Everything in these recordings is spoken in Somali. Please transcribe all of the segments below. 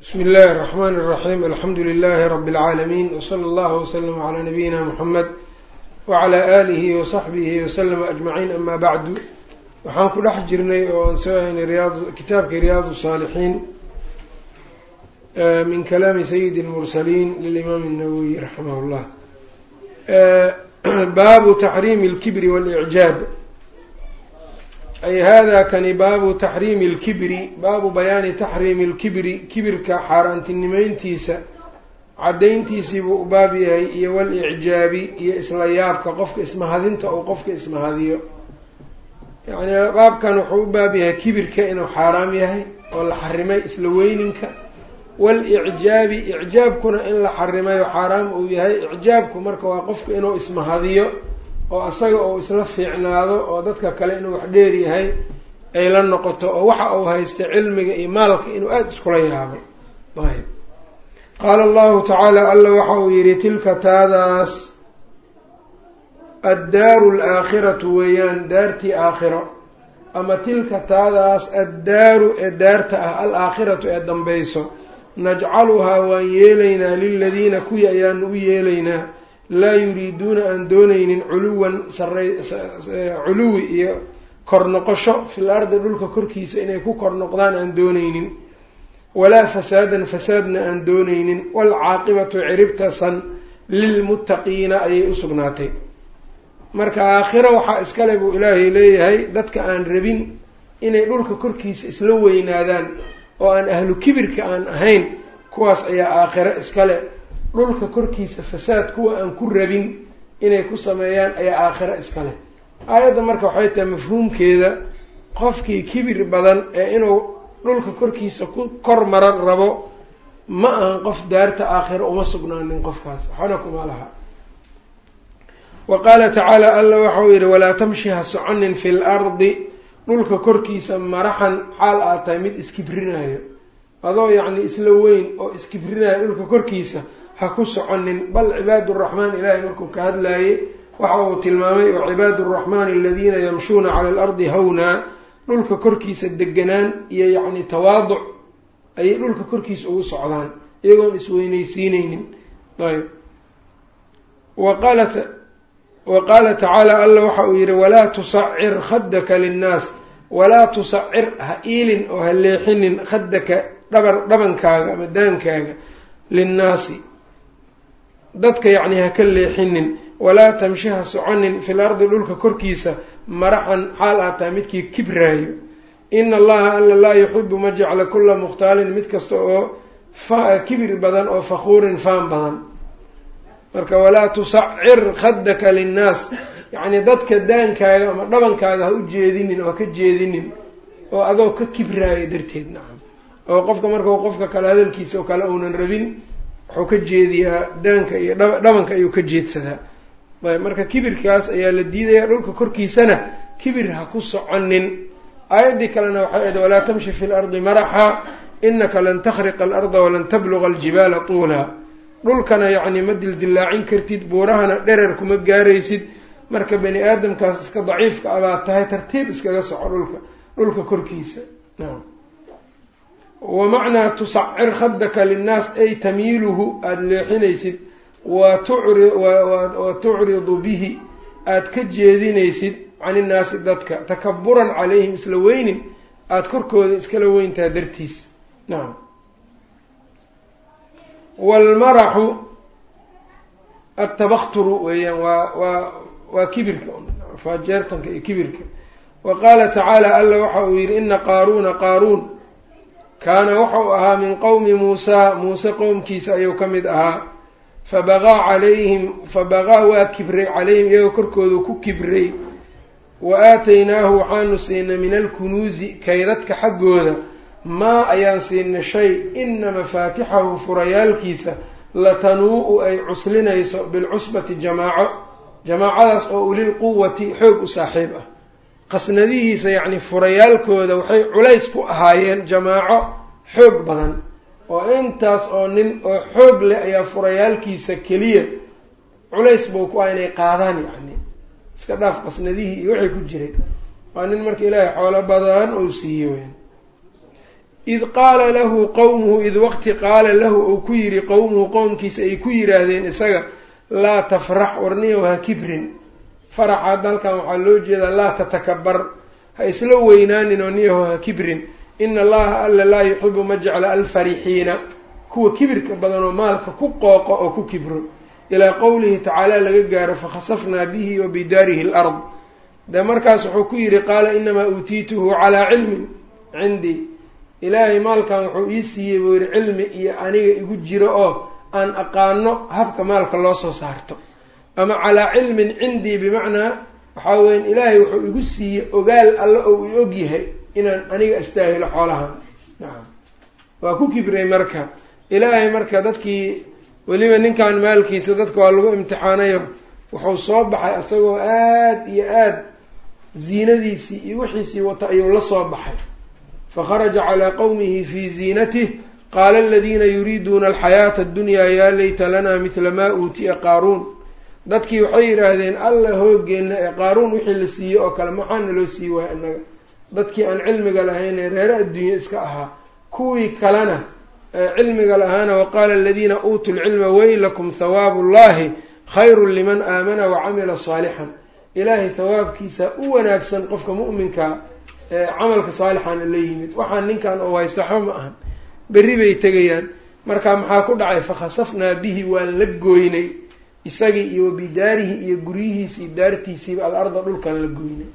bismi illaahi araxmaan araxiim alxamdu lilaahi rabbi alcaalamiin wsala allahu waslama calaa nabiyina muxamed wacalaa aalihi wasaxbihi wasalama ajmaciin amaa bacdu waxaan ku dhex jirnay oo aan soo haynay riyaad kitaabkii riyaadu saalixiin min kalaami sayidi lmursaliin lilimaam nawowi raximah llah baabu taxriimi alkibri walicjaab ay hada kani baabu taxriimi اlkibri baabu bayaani taxriimi اlkibri kibirka xaaraantinimeyntiisa caddayntiisii buu u baab yahay iyo walicjaabi iyo isla yaabka qofka ismahadinta uu qofka ismahadiyo yacni baabkan wuxuu u baab yahay kibirka inuu xaaraam yahay oo la xarimay isla weyninka walicjaabi icjaabkuna in la xarimayo xaaraam uu yahay icjaabku marka waa qofka inuu ismahadiyo oo asaga uu isla fiicnaado oo dadka kale inuu wax dheer yahay ay la noqoto oo waxa uu haysta cilmiga iyo maalka inuu aada iskula yaabo. Ayb qaala allahu tacaala alla waxa uu yidhi tilka taadaas addaaru alaakhiratu weeyaan daartii aakhiro. Ama tilka taadaas addaaru ee daarta ah alaakhiratu ee dambayso najcaluhaa waan yeelaynaa liladiina kuwii ayaanu u yeelaynaa laa yuriiduuna aan doonaynin culuwan saray culuwi iyo kor noqosho fil ardi dhulka korkiisa inay ku kor noqdaan aan doonaynin. Walaa fasaadan fasaadna aan doonaynin. Waalcaaqibatu ciribtasan lilmuttaqiina ayay u sugnaatay. Marka aakhiro waxaa iskale buu ilaahay leeyahay dadka aan rabin inay dhulka korkiisa isla weynaadaan oo aan ahlu kibirka aan ahayn kuwaas ayaa aakhiro iskale dhulka korkiisa fasaad kuwa aan ku rabin inay ku sameeyaan ayaa aakhiro iska leh. Aayadda marka waxay tahay mafhuumkeeda qofkii kibir badan ee inuu dhulka korkiisa ku kor maran rabo ma ahan qof daarta aakhiro uma sugnaanin qofkaas. Waxana kuma laha wa qaala tacaala alla waxau yidhi walaa tamshi ha soconin fi l ardi. Dhulka korkiisa maraxan xaal aad tahay mid iskibrinayo adoo yacni isla weyn oo iskibrinayo dhulka korkiisa ha ku soconin bal cibaadu raxmaan ilaahay markuu ka hadlaayey waxa uu tilmaamay oo raxmaani aladiina yamshuuna cala alardi hawnaa dhulka korkiisa deganaan iyo yacni tawaaduc ayay dhulka korkiisa ugu socdaan iyagoon isweynaysiineynin ayb. Waqaalat wa qaala tacaala alla waxa uu yihi walaa tusacir khadaka linnaas walaa tusacir ha iilin oo ha leexinin khadaka dhabar dhabankaaga ama daankaaga linnaasi dadka yacni ha ka leexinin walaa tamshi ha soconin fil ardi dhulka korkiisa maraxan xaal aad tahay midkii kibraayo. Ina allaha alla laa yuxibu ma jecla kula mukhtaalin mid kasta oo kibir badan oo fakhuurin faan badan. Marka walaa tusacir khadaka linnaas yacni dadka daankaaga ama dhabankaaga ha u jeedinin oo ha ka jeedinin oo adoo ka kibraayo darteed nacam oo qofka markau qofka kale hadalkiisa oo kale uunan rabin wuxuu ka jeediyaa daanka iyo dhabanka ayuu ka jeedsadaa. Ayb marka kibirkaas ayaa la diidayaa dhulka korkiisana kibir ha ku soconin aayaddii kalena waxay ahayd walaa tamshi fi lardi maraxa inaka lan takhriqa alarda walan tabluga aljibaala tuulaa dhulkana yacni ma dildillaacin kartid buurahana dherer kuma gaaraysid. Marka bani aadamkaas iska daciifka abaad tahay tartiib iskaga soco dhulka dhulka korkiisa. Naam wamacnaa tusacir khadaka linnaas ay tamiiluhu aada leexinaysid. Wa tucridu bihi aada ka jeedinaysid can innaasi dadka. Takaburan calayhim isla weynin aada korkooda iskala weyntaa dartiis. Nacam waalmaraxu attabakturu weeyaan waa waa waa kibirka. Faajeertanka iyo kibirka. Wa qaala tacaala alla waxa uu yidhi ina qaaruuna qaaruun kaana wuxuu ahaa min qowmi muusaa muuse qowmkiisa ayuu ka mid ahaa. Fabaqaa calayhim fabaqaa waa kibray calayhim iyagoo korkoodu ku kibray wa aataynaahu waxaanu siinay min alkunuusi kaydadka xaggooda. Maa ayaan siinay shay ina mafaatixahu furayaalkiisa latanuu-u ay cuslinayso bilcusbati jamaaco jamaacadaas oo ulil quwati xoog u saaxiib ah. Qasnadihiisa yacni furayaalkooda waxay culays ku ahaayeen jamaaco xoog badan oo intaas oo nin oo xoog leh ayaa furayaalkiisa keliya. Culays buu ku ah inay qaadaan yacni. Iska dhaaf qasnadihii iyo wixii ku jiray waa nin marka ilaahay xoolo badan ou siiyey weyn. Id qaala lahu qowmuhu id waqti qaala lahu uu ku yidhi qowmuhu qowmkiisa ay ku yidhaahdeen isaga laa tafrax warniyow ha kibrin. Faraxa hadda halkan waxaa loo jeedaa laa tatakabar ha isla weynaanin oo niyaho ha kibrin ina allaha alla laa yuxibu ma jecla alfarixiina kuwa kibirka badan oo maalka ku qooqo oo ku kibro ilaa qowlihi tacaala laga gaaro fakhasafnaa bihi wa bidaarihi alard de markaas wuxuu ku yidhi qaala inamaa uutiituhu calaa cilmin cindii ilaahay maalkan wuxuu ii siiyey buu yidhi cilmi iyo aniga igu jiro oo aan aqaano habka maalka loo soo saarto ama calaa cilmin cindii bimacnaa waxaa weyan ilaahay wuxuu igu siiyey ogaal alle oo i og yahay inaan aniga astaahilo xoolahan nacam waa ku kibray marka. Ilaahay marka dadkii weliba ninkan maalkiisa dadka waa lagu imtixaanayo wuxuu soo baxay isagoo aada iyo aada ziinadiisii iyo wixiisii wata ayuu la soo baxay. Fakharaja calaa qowmihi fii ziinatih qaala aladiina yuriiduuna alxayaata addunyaa yaa layta lanaa midla maa uutiya qaaruun. Dadkii waxay yidhaahdeen alla hoogeenna ee qaaruun wixii la siiyey oo kale maxaana loo siiy waaya innaga dadkii aan cilmiga lahayn ee reere adduunye iska ahaa kuwii kalena cilmiga lahaana waqaala aladiina uutuu lcilma weylakum hawaabu llahi khayrun liman aamana wacamila saalixan ilaahay hawaabkiisa u wanaagsan qofka mu'minka camalka saalixana la yimid. Waxaan ninkan oo haysta waxba ma ahan. Berri bay tegayaan. Marka maxaa ku dhacay? Fakhasafnaa bihi waan la gooynay isagii iyo bidaarihi iyo guryihiisii daartiisiiba al arda dhulkan la gooynay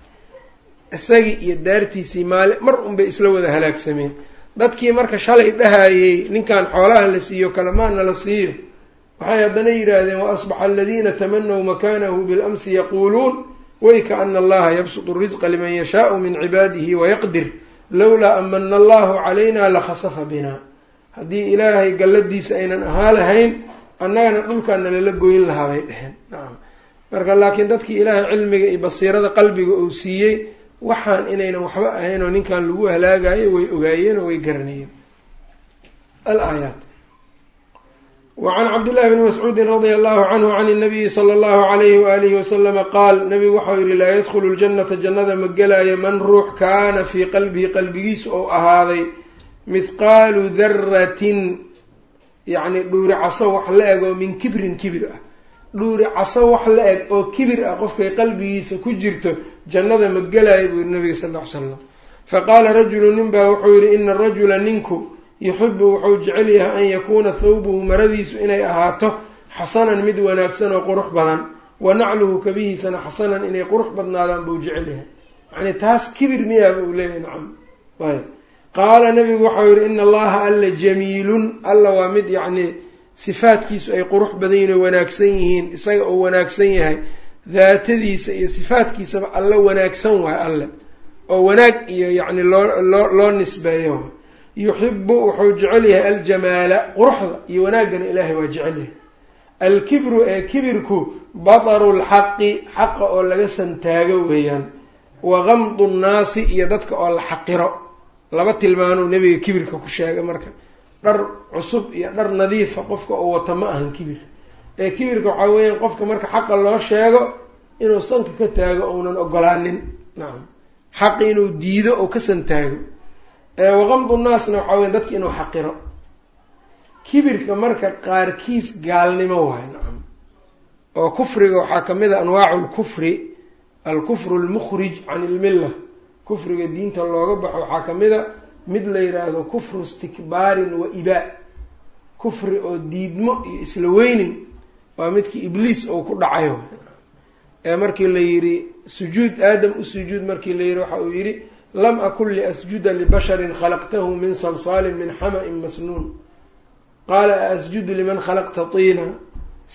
isagii iyo daartiisii maali mar unbay isla wada halaagsameen. Dadkii marka shalay dhahayey ninkan xoolaha la siiyo kalemaana la siiyo waxay haddana yidhaahdeen wa asbaxa aladiina tamanaw makanahu bilamsi yaquuluun wayka ana allaha yabsutu risqa liman yashaau min cibaadihi wayaqdir lowlaa amana allahu calayna lakhasafa bina. Haddii ilaahay galladiisa aynan ahaa lahayn annagana dhulkaana lala goyn lahaa bay dheheen marka laakiin dadkii ilaahay cilmiga iyo basiirada qalbiga uu siiyey waxaan inaynan waxba ahayn oo ninkan lagu halaagayo way ogaayeen oo way garanayeen. Alaayaat wacan cabdillahi bni mascuudin radia allahu canhu can inabiyi sala allahu alayhi waalihi wasalama qaal nabigu waxau yihi laa yadkhulu ljannata jannada ma gelaayo man ruux kaana fii qalbihi qalbigiisu ou ahaaday mithqaalu daratin yacni dhuuri caso wax la eg oo min kibrin kibir ah. Dhuuri caso wax la eg oo kibir ah qofkay qalbigiisa ku jirto jannada ma gelaayo buu yihi nabiga sal ll ly slam faqaala rajulu nin baa wuxuu yihi ina arajula ninku yuxibu wuxuu jecel yahay an yakuuna thawbuhu maradiisu inay ahaato xasanan mid wanaagsan oo qurux badan. Wa nacluhu kabihiisana xasanan inay qurux badnaadaan buu jecel yahay. Yacni taas kibir miyaaba uu leeyahay nacam. Ayb qaala nabigu waxau yihi ina allaha alla jamiilun. Alla waa mid yacni sifaadkiisu ay qurux badan yihiin oo wanaagsan yihiin isaga oo wanaagsan yahay daatadiisa iyo sifaadkiisaba alla wanaagsan waay alle. oo wanaag iyo yacni loo loo loo nisbeeyo yuxibu wuxuu jecel yahay aljamaala quruxda iyo wanaaggana ilaahay waa jecel yahay. Alkibru ee kibirku bataru lxaqi xaqa oo laga santaago weeyaan. Wa gamdu nnaasi iyo dadka oo la xaqiro. Laba tilmaanuu nebiga kibirka ku sheegay marka. Dhar cusub iyo dhar nadiifa qofka oo wata ma ahan kibir. Ee kibirka waxaa weeyaan qofka marka xaqa loo sheego inuu sanka ka taago ounan ogolaanin. Nacam xaqi inuu diido oo ka santaago waqamdu naasna waxaa weya dadka inuu xaqiro. Kibirka marka qaarkiis gaalnimo waayo nacam oo kufriga waxaa ka mid a anwaacu lkufri alkufru almukhrij can ilmilla kufriga diinta looga baxo waxaa ka mid a mid la yidhaahdo kufru istikbaarin wa ibaa kufri oo diidmo iyo isla weynin waa midkii ibliis ou ku dhacayo ee markii la yidhi sujuud aadam u sujuud markii la yidhi waxa uu yidhi lam akun liasjuda libasharin khalaqtahu min salsaalin min xama-in masnuun. Qaala a asjudu liman khalaqta tiina?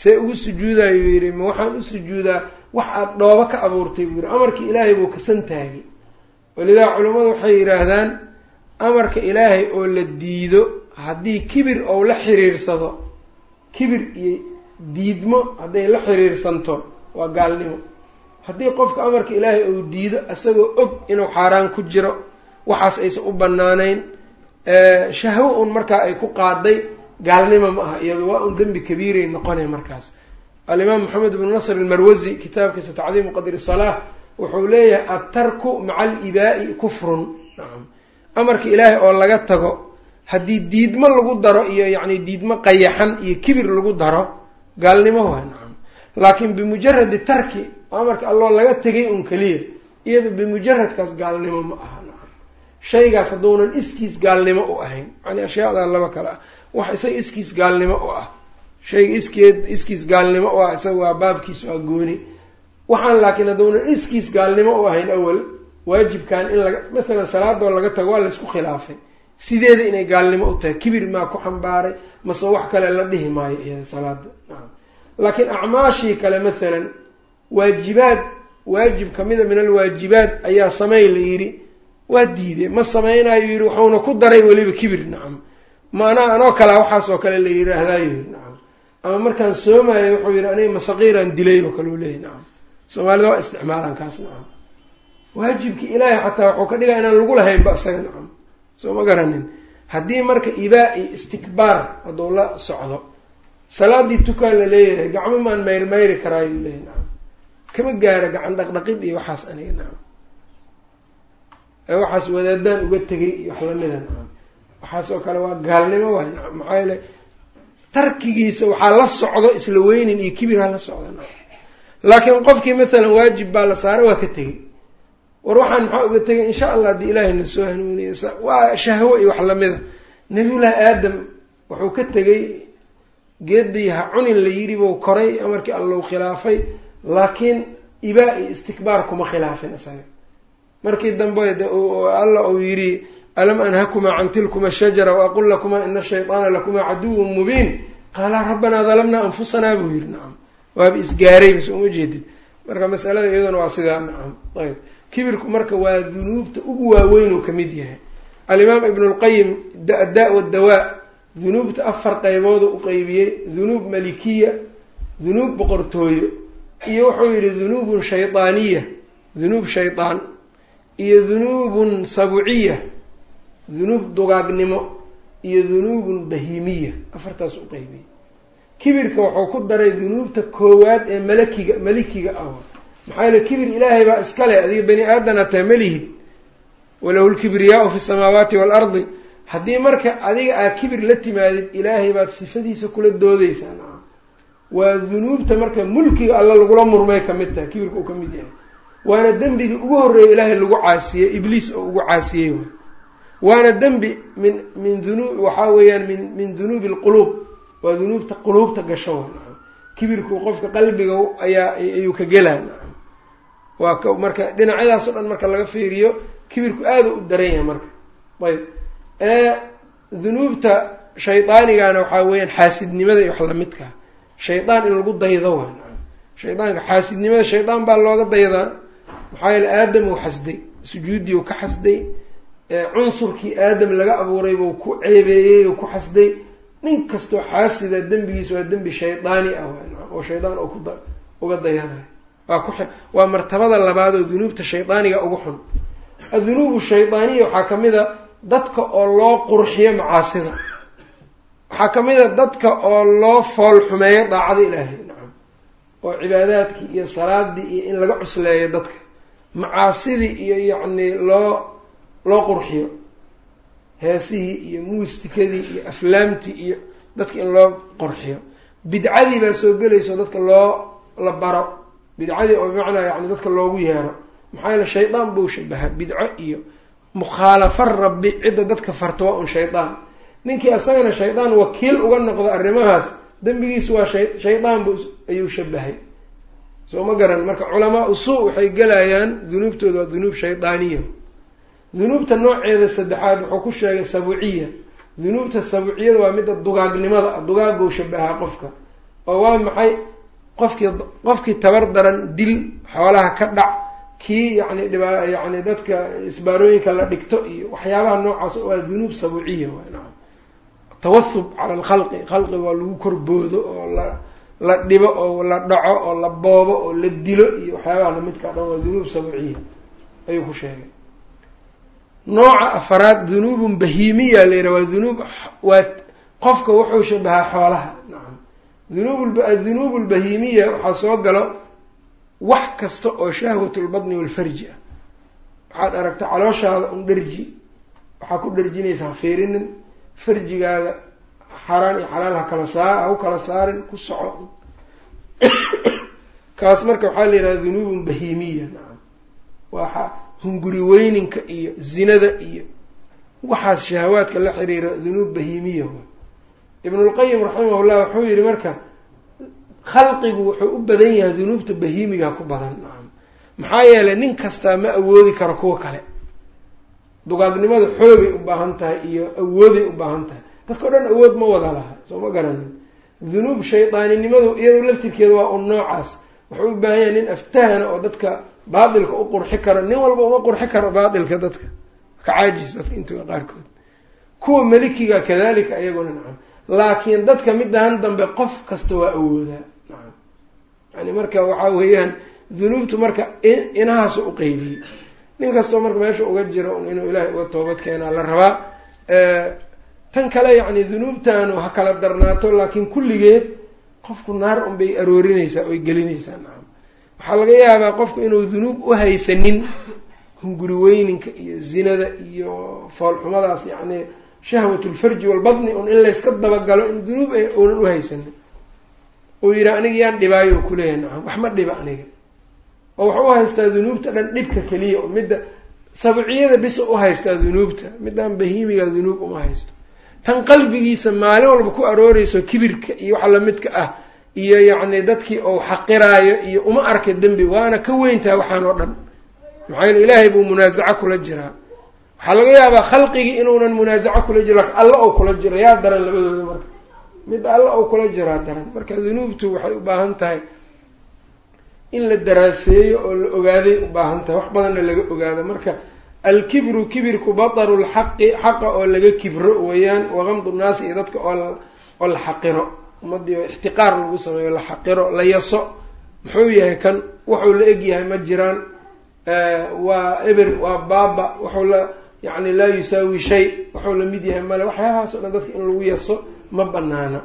See ugu sujuudayuu yidhi ma waxaan u sujuudaa wax aada dhoobo ka abuurtay buu yidhi. Amarkii ilaahay buu kasan taagay. Walidaa culammadu waxay yidhaahdaan amarka ilaahay oo la diido haddii kibir ou la xiriirsado kibir iyo diidmo hadday la xiriirsanto waa gaalnimo. Haddii qofka amarka ilaahay uu diido isagoo og inuu xaaraan ku jiro waxaas aysan u banaanayn shahwo un markaa ay ku qaaday gaalnimo ma aha iyado waa un dembi kabiiray noqonay markaas. Alimaam maxamed ibnu nasr almarwasi kitaabkiisa tacdiimu qadri salaah wuxuu leeyahay adtarku maca alibaa'i kufrun. Nacam amarka ilaahay oo laga tago haddii diidmo lagu daro iyo yacni diidmo qayaxan iyo kibir lagu daro gaalnimo waa laakiin bimujaradi tarki amarka alloo laga tegay un keliya iyado bimujaradkaas gaalnimo ma aha shaygaas hadduunan iskiis gaalnimo u ahayn. Yani ashyaada laba kale ah wax isaga iskiis gaalnimo u ah. Shayga iskeed iskiis gaalnimo u ah isaga waa baabkiis waa gooni. Waxaan laakiin hadduunan iskiis gaalnimo u ahayn awal waajibkan in laga masalan salaadoo laga tago waa laysku khilaafay. Sideeda inay gaalnimo u tahay kibir maa ku xambaaray mase wax kale la dhihi maayo iyada salaada laakiin acmaashii kale masalan waajibaad waajib kamida min alwaajibaat ayaa samey la yidhi. Waa diide ma samaynayo yidhi waxuuna ku daray weliba kibir nacam. Maanaa anoo kalea waxaas oo kale la yidhaahdayo yidhi nacam. Ama markaan soomayo wuxuu yidhi aniga masaqiiraan dilay oo kale u leeyahy nacam. Soomaalida waa isticmaalaan kaas nacam. Waajibkii ilaahay xataa wuxuu ka dhigaa inaan lagu lahaynba isaga nacam. Soo ma garanin. Haddii marka ibaa iyo istikbaar hadduu la socdo salaadii tukaan la leeyahay gacmo maan mayr mayri karaayo leeyahy nacam kama gaara gacan dhaqdhaqid iyo waxaas aniga nacam waxaas wadaadaan uga tegay iyo wax lamida nacam waxaas oo kale waa gaalnimo waay nacam maxaa yeele tarkigiisa waxaa la socdo isla weynin iyo kibir ha la socda nacam laakiin qofkii masalan waajib baa la saaray waa ka tegey. War waxaan maxaa uga tegay insha allah haddii ilaahay na soo hanuuniye waa shahwo iyo wax lamida nabiyullaahi aadam wuxuu ka tegay geedii ha cunin la yidhi buu koray amarkii allau khilaafay laakiin ibaa iyo istikbaar kuma khilaafin isaga. Markii dambe alla uu yidhi alam anhakumaa can tilkuma shajara waaqul lakumaa ina shayطaana lakumaa caduwun mubiin. Qaala rabbanaa dalamnaa anfusanaa buu yihi nacam waaba isgaarayba soo uma jeedid marka masalada iyaduna waa sidaa nacam ayb. Kibirku marka waa dunuubta ugu waaweyn uu ka mid yahay. Alimaam ibn lqayim addaa wadawaa dunuubta afar qayboodu u qeybiyey dunuub malikiya dunuub boqortooyo iyo wuxuu yidhi dunuubun shaydaaniya dunuub shaydaan iyo dunuubun sabuciya dunuub dugaagnimo iyo dunuubun bahiimiya afartaas u qeybiyey kibirka wuxuu ku daray dunuubta koowaad ee malakiga malikiga ah. Maxaa yeele kibir ilaahay baa iskale adiga bani aadana taa malihid walahu lkibriyaau fi samaawaati waalardi haddii marka adiga aad kibir la timaadid ilaahay baad sifadiisa kula doodeysaa nacam waa dunuubta marka mulkiga alla lagula murmay ka mid tahay kibirka uu ka mid yahay. Waana dembigii ugu horreeya ilaahay lagu caasiyey ibliis oo ugu caasiyey. Waay waana dembi min min dunuub waxaa weeyaan min min dunuubi alquluub waa dunuubta quluubta gasho. Wa nacam kibirku qofka qalbiga ayaa ayuu ka gelaa. Nacam waa marka dhinacyadaas o dhan marka laga fiiriyo kibirku aada u daran yahay marka. Ayb dunuubta shaydaanigana waxaa weeyaan xaasidnimada iyo wax lamidkaa shaydaan in lagu daydo waa nacam shaydaanka xaasidnimada shaydaan baa looga daydaa. Maxaa yeele aadam uu xasday sujuuddii uu ka xasday cunsurkii aadam laga abuuray buu ku ceebeeyey uu ku xasday. Nin kastoo xaasida dembigiisa waa dembi shaydaani ah oo shaydaan ku uga dayanayo. Waa ku waa martabada labaad oo dunuubta shaydaaniga ugu xun. Adunuubu shaydaaniya waxaa ka mid a dadka oo loo qurxiyo macaasida. Waxaa ka mid a dadka oo loo fool xumeeyo daacada ilaahay. Nacam oo cibaadaadkii iyo salaadii iyo in laga cusleeyo dadka. Macaasidii iyo yacni loo loo qurxiyo. Heesihii iyo muustikadii iyo aflaamtii iyo dadka in loo qurxiyo. Bidcadii baa soo gelayso dadka loo la baro. Bidcadii oo bimacnaa yani dadka loogu yeero. Maxaa yeele shaydaan buu shabaha bidco iyo mukhaalafo rabbi cidda dadka farta waa un shaydaan ninkii isagana shaydaan wakiil uga noqdo arrimahaas dembigiisu waa shay shaydaan bu ayuu shabahay soo ma garan marka culamaa usuu waxay gelayaan dunuubtooda waa dunuub shaydaaniya dunuubta nooceeda saddexaad wuxuu ku sheegay sabuciya. Dunuubta sabuciyada waa midda dugaagnimada dugaagou shabahaa qofka. Oo waa maxay qofkii qofkii tabar daran dil xoolaha ka dhac kii yacni dhibaa yacni dadka isbaarooyinka la dhigto iyo waxyaabaha noocaas waa dunuub sabuciya waa nacam tawahub cala alkhalqi khalqiga waa lagu korboodo oo la la dhibo oo la dhaco oo la boobo oo la dilo iyo waxyaabaha lamidka dhan waa dunuub sabuciya ayuu ku sheegay. Nooca afaraad dunuubun bahiimiya la yidhaha waa dunuub waa qofka wuxuu shabahaa xoolaha nacam dunuub adunuub lbahiimiya waxaa soo galo wax kasta oo shahwat lbatni walfarji ah. Waxaad aragta calooshaada un dherji waxaa ku dherjinaysa ha fiirinin farjigaaga xaaraan iyo xalaal ha kala saa ha u kala saarin ku soco kaas marka waxaa la yidhaha dunuubun bahiimiya nacam waa hunguri weyninka iyo zinada iyo waxaas shahawaadka la xiriira dunuub bahiimiya. Ibnulqayim raximahullah wuxuu yihi marka khalqigu wuxuu u badan yahay dunuubta bahiimiga ku badan. Nacam maxaa yeelay nin kastaa ma awoodi karo kuwa kale. Dugaadnimada xoogay u baahan tahay iyo awooday u baahan tahay. Dadka o dhan awood ma wada laha soo ma garanin. Dunuub shaydaaninimadu iyado laftirkeeda waa un noocaas wuxuu u baahan yahay nin aftahana oo dadka baatilka u qurxi karo nin walba uma qurxi karo baatilka dadka. Ka caajis dadka intuga qaarkood. Kuwa melikiga kadalika iyaguna nacam laakiin dadka midaan dambe qof kasta waa awoodaa yani marka waxaa weeyaan dunuubtu marka inahaasu u qeybiyey. Nin kastoo marka meesha uga jiro inuu ilaahay uga toobad keenaa la rabaa tan kale yacni dunuubtaanu ha kala darnaato laakiin kulligeed qofku naar unbay aroorinaysaa oy gelinaysaa nacam. Waxaa laga yaabaa qofku inuu dunuub u haysanin hunguri weyninka iyo zinada iyo foolxumadaas yacni shahwat lfarji walbadni un in layska dabagalo in dunuub uunan u haysanin uu yidhaha aniga yaan dhibaayo oo kuleeyahay nacam wax ma dhiba aniga. Oo wuxuu u haystaa dunuubta dhan dhibka keliya oo midda sabciyada bisa u haystaa dunuubta midaan bahiimiga dunuub uma haysto. Tan qalbigiisa maalin walba ku arooreyso kibirka iyo waxa lamidka ah iyo yacni dadkii ou xaqiraayo iyo uma arka dembi waana ka weyntaha waxaan oo dhan. Maxaa yeele ilaahay buu munaasaco kula jiraa. Waxaa laga yaabaa khalqigii inuunan munaasaco kula laakiin alla ou kula jiro yaa daran labadooda marka mid alla ou kula jiraa daran marka dunuubtu waxay u baahan tahay in la daraaseeyo oo la ogaaday u baahan tahay. Wax badanna laga ogaado. Marka alkibru kibirku bataru lxaqi xaqa oo laga kibro weeyaan waqamdu nnaasi iyo dadka oo oo la xaqiro. Ummadii oo ixtiqaar lagu sameeyo la xaqiro la yaso muxuu yahay kan? Wuxuu la eg yahay ma jiraan. Waa eber waa baaba wuxuu la yacni laa yusaawi shay wuxuu la mid yahay male waxyaabahaas o dhan dadka in lagu yaso ma banaana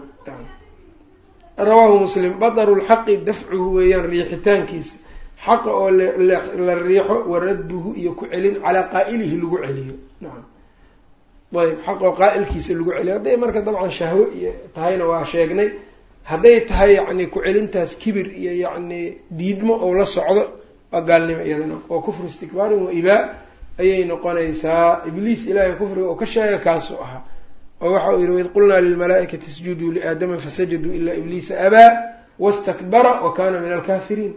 rawaahu muslim bataru lxaqi dafcuhu weeyaan riixitaankiisa. Xaqa oo la riixo waradduhu iyo ku celin calaa qaa'ilihi lagu celiyo. Nacam ayb xaq oo qaa'ilkiisa lagu celiyo. Hadday marka dabcan shahwo iyo tahayna waa sheegnay. Hadday tahay yacni ku-celintaas kibir iyo yacni diidmo ou la socdo waa gaalnimo iyadana. Oo kufru istikbaarin wa ibaa ayay noqonaysaa. Ibliis ilaahay kufriga oo ka sheega kaasuu ahaa oo waxa uu yihi waid qulnaa lilmalaa'ikati isjuduu liaadama fasajaduu ilaa ibliisa abaa wastakbara wa kana min alkaafiriin.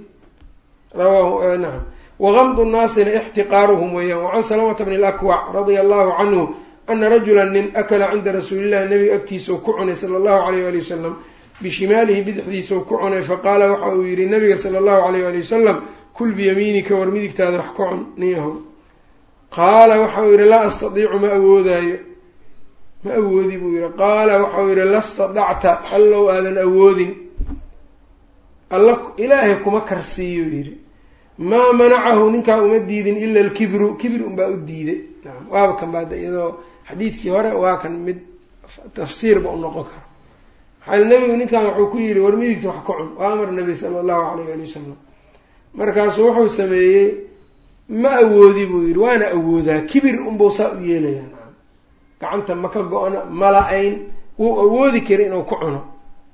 Rawaahu nacam. Waqamdu nnaasina ixtiqaaruhum weeyaan wacan salamata bni lakwac radia allahu canhu ana rajula nin akala cinda rasuulillahi nabiga agtiisa u ku cunay sala allahu alayh wali wasalam bishimaalihi bidixdiisa u ku cunay faqaala waxa uu yihi nabiga sala allahu alayh wali wasalam kul biyamiinika war midigtaada wax ka cun niyahow qaala waxa uu yihi laa astadiicu ma awoodaayo ma awoodi buu yihi qaala waxau yihi la stadacta allow aadan awoodin. Alla ilaahay kuma karsiiyo yidhi. Maa manacahu ninkaa uma diidin ila alkibru. Kibir unbaa u diiday waaba kan baada iyadoo xadiidkii hore waa kan mid tafsiirba u noqon karo. Maxaa nebigu ninkan wuxuu ku yidhi war midigta wax ka cun. Waa amar nabi sala allahu alayh ali wasalam markaasu wuxuu sameeyey ma awoodi buu yidhi waana awoodaa. Kibir unbau saa u yeelaya naam gacanta ma ka go-na mala-ayn wuu awoodi kara inuu ku cuno.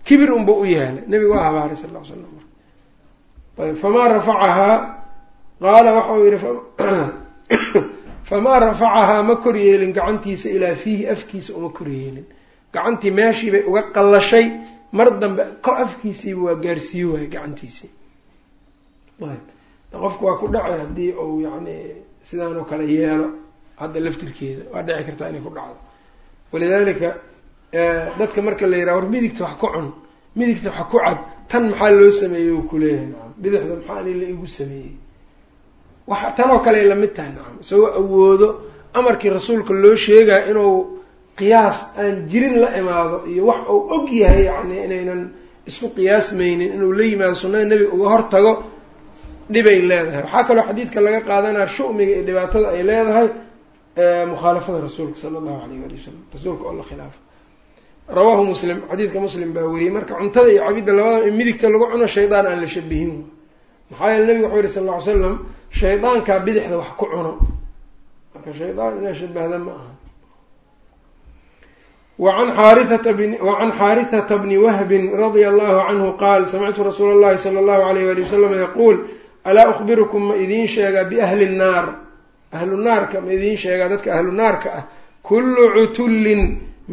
Kibir unba u yaalay nebigu waa habaaray sal ll slam ayb famaa rafacahaa qaala waxau yihi famaa rafacahaa ma kor yeelin gacantiisa ilaa fiihi afkiisa uma kor yeelin. Gacantii meeshii bay uga qallashay mar dambe ko afkiisiiba waa gaarsii waayay gacantiisii. Ayb qofku waa ku dhacay haddii uu yacni sidaan oo kale yeelo hadda laftirkeeda waa dhici kartaa inay ku dhacdo. Walidaalika dadka marka la yidhaha war midigta wax ku cun midigta wax ku cab tan maxaa loo sameeyey uu kuleeyahay nacam bidixda maxaa ani la igu sameeyey? Wax tan oo kale ay la mid tahay nacam isagoo awoodo amarkii rasuulka loo sheegaya inuu qiyaas aan jirin la imaado iyo wax uu og yahay yacni inaynan isku qiyaasmaynin inuu la yimaado sunnada nebiga uga hortago dhibay leedahay. Waxaa kaloo xadiidka laga qaadanaya shumiga iyo dhibaatada ay leedahay mukhaalafada rasuulka sala allahu alayh wali wasalam rasuulka oo la khilaafo rawaahu muslim xadiidka muslim baa weriyey marka cuntada iyo cabidda labadaba midigta lagu cuno shaydaan aan la shabihin maxaa yeele nabigu wuxuu yihi sal ll ly slam shaydaankaa bidixda wax ku cuno. Marka shaydaan inaa shabahda ma aha. Wacan xaarithata bni wahbin radia allahu canhu qaal samictu rasuula اllahi sala allahu alayh wali wasalam yaquul alaa ukhbirukum ma idiin sheegaa biahli nnaar ahlu naarka ma idiin sheegaa dadka ahlu naarka ah kullu cutullin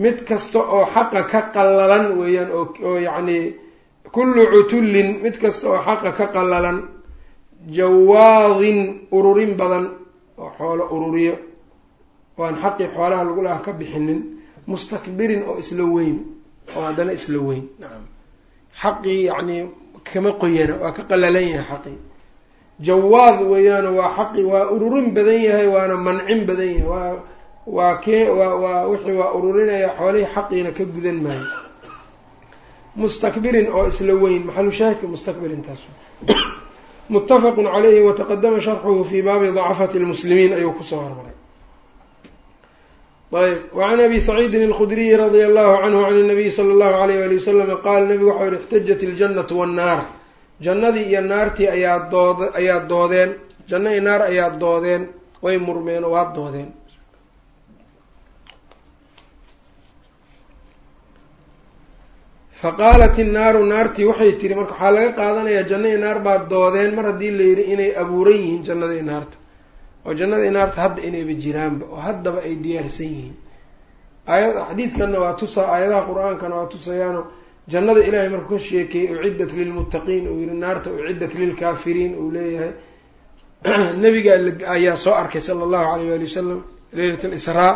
mid kasta oo xaqa ka qallalan weeyaan oo yacni kullu cutullin mid kasta oo xaqa ka qallalan jawaadin ururin badan oo xoolo ururiyo waan xaqii xoolaha lagu laha ka bixinin mustakbirin oo isla weyn oo haddana isla weyn. Nacam xaqii yacnii kama qoyana waa ka qallalan yahay xaqii jawaad weeyaano waa xaqi waa ururin badan yahay waana mancin badan yahay. Waa waa kee waa waa wixii waa ururinaya xoolihii xaqiina ka gudan maayo. Mustakbirin oo isla weyn maxalu shaahidka mustakbirin taas? Muttafaqun calayhi wataqadama sharxuhu fii baabi dacafati lmuslimiin ayuu ku soo hormaray ayb wacan abi saciidin alkhudriyi radia allahu canhu can nabiyi sala allahu alayh ali wasalama qaala nabigu waxau yihi ixtajat iljannatu wannaar jannadii iyo naartii ayaa dood ayaa doodeen. Janno iyo naar ayaa doodeen. Way murmeen oo waa doodeen. Fa qaalat innaaru naartii waxay tiri marka waxaa laga qaadanayaa janno iyo naar baa doodeen. Mar haddii la yidhi inay abuuran yihiin jannada iyo naarta oo jannada iyo naarta hadda inayba jiraanba oo haddaba ay diyaarsan yihiin. Aayad xadiidkanna waa tusaa aayadaha qur'aankana waa tusayaano jannada ilaahay markuu ka sheekeeyey uciddat lilmuttaqiin uu yihi naarta uciddat lilkaafiriin uu leeyahay. Nabiga ayaa soo arkay sala allahu alayh waali wasalam leylat alisraa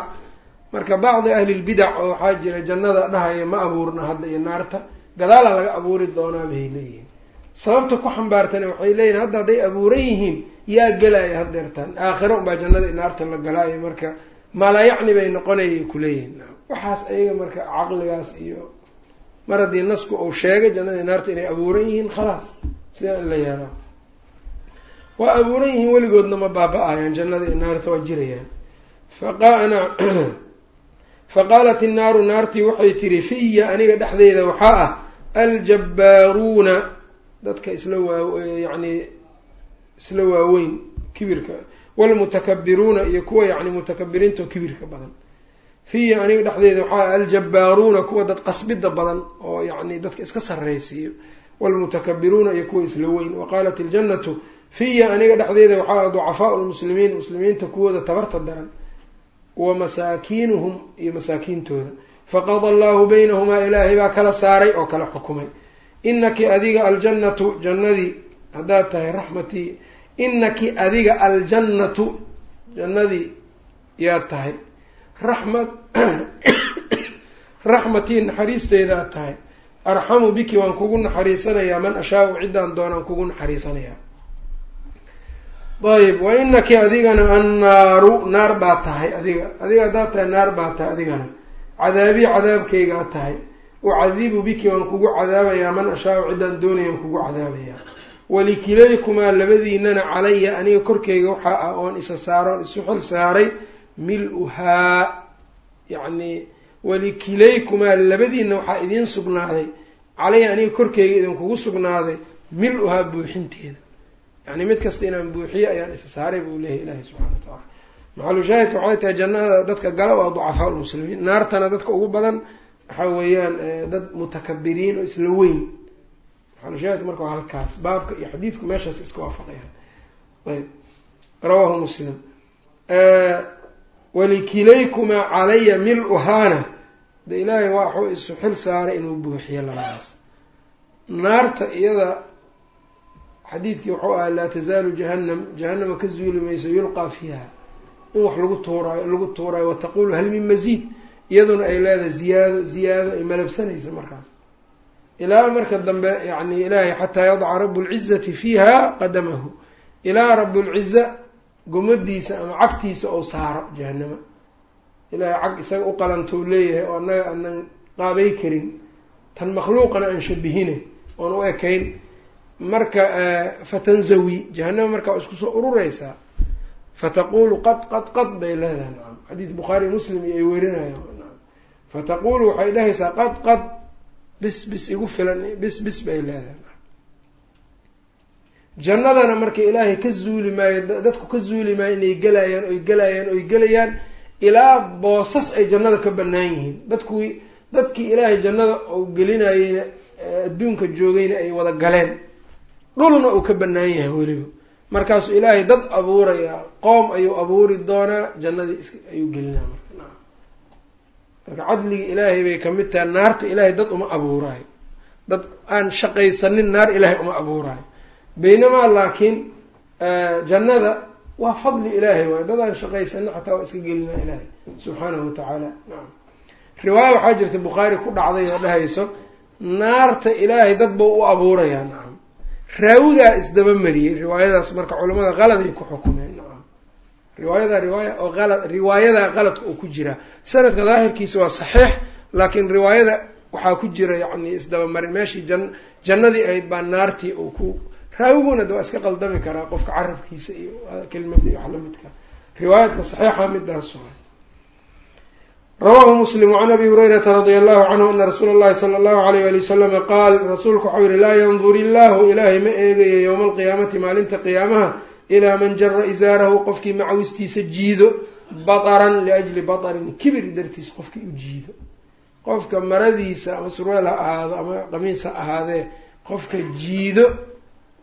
marka bacdi ahli lbidac oo waxaa jira jannada dhahaya ma abuurna hadda iyo naarta. Gadaala laga abuuri doonaa bay leeyihiin. Sababta ku xambaartana waxay leeyihiin hadda hadday abuuran yihiin yaa gelaya haddeertaan aakhiro unbaa jannada naarta la galaayo marka maalayacni bay noqonayay kuleeyihin waxaas ayaga marka caqligaas iyo mar haddii nasku uu sheegay jannada iyo naarta inay abuuran yihiin khalaas sidaa in la yeelaa? Waa abuuran yihiin weligoodna ma baaba-ayaan jannada iyo naarta waa jirayaan. Faqana fa qaalat innaaru naartii waxay tiri fiya aniga dhexdeeda waxaa ah aljabbaaruuna dadka isla waa yacni isla waaweyn kibirka walmutakabiruuna iyo kuwa yacni mutakabiriinta oo kibirka badan fiya aniga dhexdeeda waxaa aljabbaaruuna kuwa dad qasbida badan oo yacni dadka iska sarraysiiyo walmutakabiruuna iyo kuwa isla weyn. Wa qaalat iljannatu fiya aniga dhexdeeda waxaa ducafaau lmuslimiin muslimiinta kuwooda tabarta daran wa masaakiinuhum iyo masaakiintooda. Faqada allahu baynahumaa ilaahay baa kala saaray oo kala xukumay. Inaki adiga aljannatu jannadii haddaad tahay raxmatii inaki adiga aljannatu jannadii yaad tahay raxmat raxmatii naxariisteydaad tahay. Arxamu biki waan kugu naxariisanayaa man ashaau ciddaan doonaan kugu naxariisanayaa. Ayb wa inaki adigana annaaru naar baa tahay adiga. Adiga haddaad tahay naar baa tahay adigana. Cadaabii cadaabkaygaa tahay. Ucadibu biki waan kugu cadaabayaa man ashaau ciddaan doonayaan kugu cadaabayaa. Walikilaykumaa labadiinana calaya aniga korkeyga waxaa ah oon isa saaroon isu xil saaray mil-uhaa yacni walikilaykumaa labadiina waxaa idiin sugnaaday. Calaya aniga korkeyga idinkugu sugnaaday mil-uhaa buuxinteeda. Yani mid kasta inaan buuxiyo ayaan isa saaray buu leeyahy ilaahi subxana wa tacala maxalushaahidka waxay tahay jannada dadka gala waa ducafaa lmuslimiin naartana dadka ugu badan waxaa weeyaan dad mutakabiriin oo isla weyn. Maxalushaahidka marka waa halkaas. Baabka iyo xadiidku meeshaas iska waafaqayaan. Ayb. Rawaahu muslim walikilaykumaa calaya mil-uhaana. De ilaahay waxuu isu xil saaray inuu buuxiyo labadaas naarta iyada xadiidkii wuxuu ahaa laa tazaalu jahanam jahanama ka zuuli mayso yulqaa fiiha. In wax lagu tuuraayo lagu tuuraayo wataqulu hal min masiid iyaduna ay leedahay ziyaado ziyaado ay malabsanaysa markaas. Ilaa marka dambe yani ilaahay xataa yadaca rabu lcizati fiiha qadamahu. Ilaa rabulciza gomadiisa ama cagtiisa ou saaro jahanama ilaahay cag isaga u qalantou leeyahay oo annaga aanan qaabay karin. Tan makhluuqana aan shabihine oon u ekayn. Marka fatanzawi jahanama marka waa isku soo urureysaa. Fataqulu qad qad qad bay leedahay nacam xadiis bukhaari muslim iyo ay werinayaan fataqulu waxay dhahaysaa qad qad bis bis igu filan bis bis bay leedahay jannadana marka ilaahay ka zuuli maayo dadku ka zuuli maayo inay gelayaan oy gelayaan oy gelayaan ilaa boosas ay jannada ka bannaan yihiin. Dadkuwii dadkii ilaahay jannada uu gelinayeyna adduunka joogayna ay wada galeen. Dhulna uu ka bannaan yahay weliba. Markaasuu ilaahay dad abuurayaa qoom ayuu abuuri doonaa jannadii is ayuu gelinaa marka. Marka cadliga ilaahay bay ka mid tahay naarta ilaahay dad uma abuuraayo. Dad aan shaqaysanin naar ilaahay uma abuuraayo baynamaa laakiin jannada waa fadli ilaahay waayo dad aan shaqaysanin xataa waa iska gelinaa ilaahay subxaanahu watacaala nacam riwaaya waxaa jirta bukhaari ku dhacday oo dhahayso naarta ilaahay dad bau u abuurayaa nacam raawigaa isdaba mariyey riwaayadaas marka culamada qaladay ku xukumeen nacam riwaayada riwaaya oo ala riwaayadaa qaladka oo ku jira sanadka daahirkiisa waa saxiix laakiin riwaayada waxaa ku jira yacni isdabamarin meeshii jan jannadii ahayd baa naartii uu ku raawiguna de waa iska qaldami karaa qofka carabkiisa iyo kelimada iyo wax lamidka riwaayadka saxiixa midaas waa rawahu muslim can abi hurayrata radia allahu canhu ana rasuula allahi sala allahu alayh ali wasalama qaal rasuulku waxau yihi laa yandur illaahu ilaahay ma eegayo yowma alqiyaamati maalinta qiyaamaha ilaa man jara isaarahu qofkii macawistiisa jiido bataran liajli batarin kibir dartiis qofkii u jiido. Qofka maradiisa ama surweel ha ahaado ama qamiis ha ahaadee qofka jiido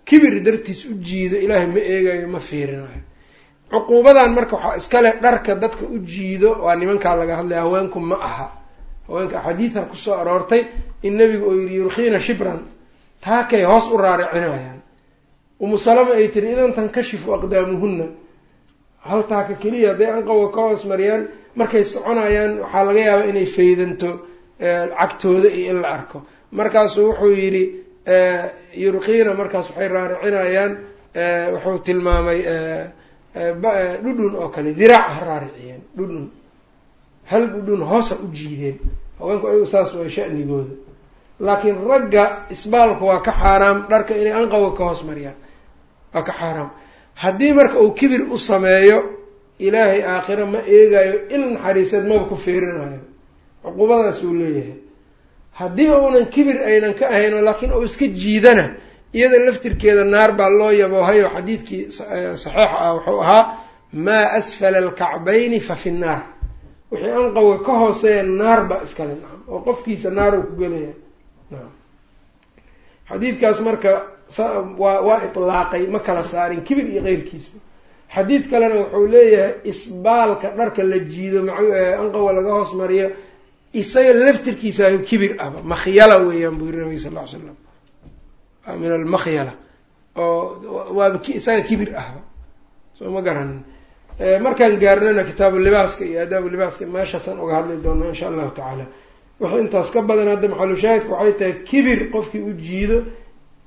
kibir dartiis u jiido ilaahay ma eegayo ma fiirinayo. Cuquubadan marka waxaa iskale dharka dadka u jiido waa nimankaa laga hadlaya haweenku ma aha. Haweenka axaadiida ku soo aroortay in nabigu oo yihi yurkiina shibran. Taakay hoos u raaricinayaan umu salama ay tiri idan tankashifu aqdaamuhunna. Hal taaka keliya hadday anqawga ka hoos mariyaan markay soconayaan waxaa laga yaabaa inay faydanto cagtooda iyo in la arko. Markaasuu wuxuu yidhi yurkiina markaas waxay raaricinayaan wuxuu tilmaamay dhudhun oo kale diraac ha raariciyeen dhudhun. Hal dhudhun hoosa u jiideen. Haweenku ayagu saas waa shanigooda. Laakiin ragga isbaalku waa ka xaaraam dharka inay anqawga ka hoos mariyaan waa ka xaaraam. Haddii marka uu kibir u sameeyo ilaahay aakhira ma eegayo il naxariiseed maba ku fiirinayo cuquubadaas uu leeyahay haddii uunan kibir aynan ka ahayn laakiin uu iska jiidana iyada laftirkeeda naar baa loo yaboohayo xadiidkii saxiixa ah wuxuu ahaa maa asfala alkacbayni fa fi nnaar wixii anqawga ka hooseeya naar baa iskale nacam oo qofkiisa naar uu ku gelaya nacam xadiidkaas marka waa waa itlaaqay ma kala saarin kibir iyo keyrkiisba xadiid kalena wuxuu leeyahay isbaalka dharka la jiido anqawga laga hoos mariyo isaga laftirkiisa kibir ahba makhyala weeyaan buu yiri nabiga sal ll ly slam min almakhyala. Oo waaba isaga kibir ahba soo ma garanin markaan gaarnana kitaabu libaaska iyo aadaabu libaaska meeshaasaan uga hadli doonaa insha allahu tacaala. Wuxuu intaas ka badan hadda maxalushaahidka waxay tahay kibir qofkii u jiido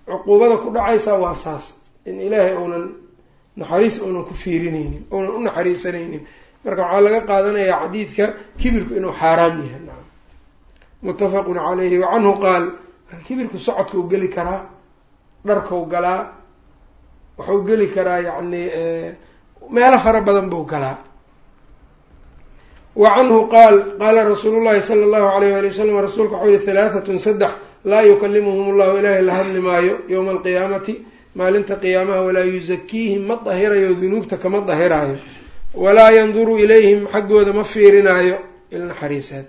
cuquubada ku dhacaysa waa saas. In ilaahay uunan naxariis uunan ku fiirinaynin uunan u naxariisanaynin marka waxaa laga qaadanayaa xadiidka kibirku inuu xaaraam yahay. Nacam muttafaqun calayhi wa canhu qaal kibirku socodka u geli karaa dharkau galaa wuxuu geli karaa yacni meelo fara badan buu galaa. Wa canhu qaal qaala rasuulu llahi sala allahu alayh wali wasalam rasuulku waxau yihi halaahatun saddex laa yukalimuhum allahu ilaahay la hadli maayo yowma alqiyaamati maalinta qiyaamaha walaa yuzakiihim ma dahirayo dunuubta kama dahiraayo walaa yanduru ilayhim xaggooda ma fiirinaayo ilnaxariiseed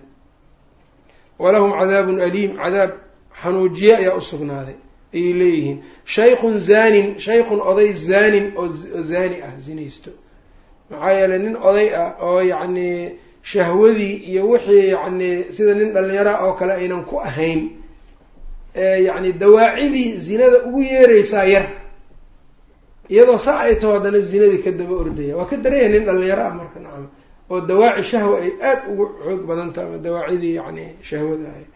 walahum cadaabun aliim cadaab xanuujiye ayaa usugnaaday ayay leeyihiin shaykhun zaanin shaykhun oday zaanin oo zaani ah zinaysto. maxaa yeeley nin oday ah oo yacni shahwadii iyo wixii yacni sida nin dhallinyara oo kale aynan ku ahayn yacni dawaacidii zinada ugu yeereysaa yar iyadoo saa ay taho haddana zinadii ka daba ordaya. Waa ka daraya nin dhallinyaro ah marka nacam oo dawaaci shahwa ay aada ugu xoog badan tahay ama dawaacidii yacni shahwada ahay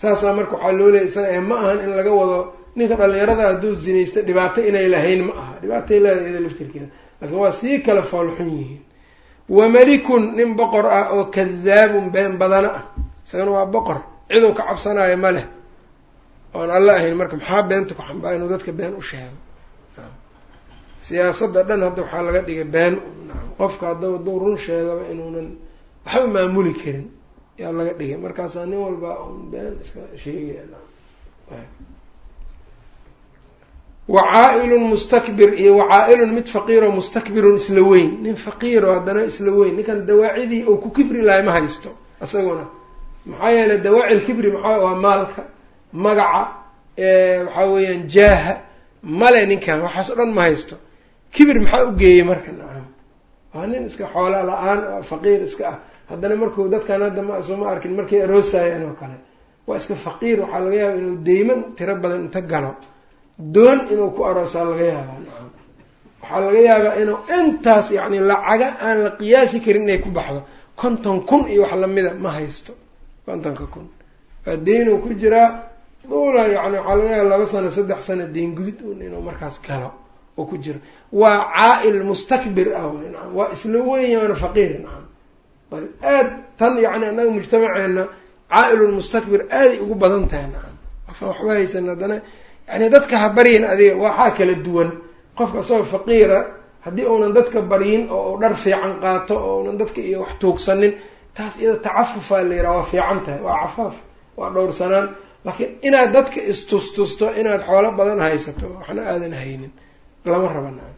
saasaa marka waxaa loo leeyay isaga ma ahan in laga wado ninka dhallinyarada hadduu zinaysta dhibaato inay lahayn ma aha. Dhibaatay leedahay iyada laftirkeeda. Laakiin waa sii kala foolxun yihiin. Wa malikun nin boqor ah oo kadaabun been badana ah. Isagana waa boqor. Ciduu ka cabsanaayo ma leh. Oon alla ahayn marka maxaa beenta ku xambaa inuu dadka been u sheego siyaasadda dhan hadda waxaa laga dhigay been. Qofka hadda hadduu run sheegaba inuunan waxba maamuli karin yaa laga dhigay. Markaasaa nin walba un been iska sheegaya wacaa-ilun mustakbir iyo wacaa-ilun mid faqiiroo mustakbirun isla weyn. Nin faqiiro haddana isla weyn. Ninkan dawaacidii uu ku kibri lahay ma haysto. Isaguna maxaa yeeley dawaaci lkibri maxaa waa maalka magaca waxaa weeyaan jaaha. Male ninkan waxaas o dhan ma haysto kibir maxaa u geeyey marka? Nacam waa nin iska xoola la'aan faqiir iska ah. Haddana marku dadkan hadda ma arkin markay aroosayaan oo kale. Waa iska faqiir waxaa laga yaaba inuu deyman tiro badan inta galo. Doon inuu ku aroosaa laga yaabaa. Nacam waxaa laga yaabaa inuu intaas yacni lacaga aan la qiyaasi karin inay ku baxdo. Konton kun iyo wax lamida ma haysto. Kontonka kun. Waa deynuu ku jiraa duula yani waxaa laga yaaba laba sano saddex sano deyn gudid un inuu markaas galo oo ku jiro waa caa-il mustakbir ah waa isla weyn waana faqiir nacam ayb aad tan yani annaga mujtamaceena caa-ilun mustakbir aaday ugu badan tahay nacam qofaan waxba haysan haddana yani dadka ha baryin adiga waxaa kala duwan. Qofka isagoo faqiira haddii uunan dadka baryin oo dhar fiican qaato oo unan dadka iyo wax tuugsanin taas iyada tacafufaa la yiraha waa fiican tahay waa cafaaf waa dhowrsanaan laakiin inaad dadka istustusto inaad xoolo badan haysato waxna aadan haynin lama raba nacam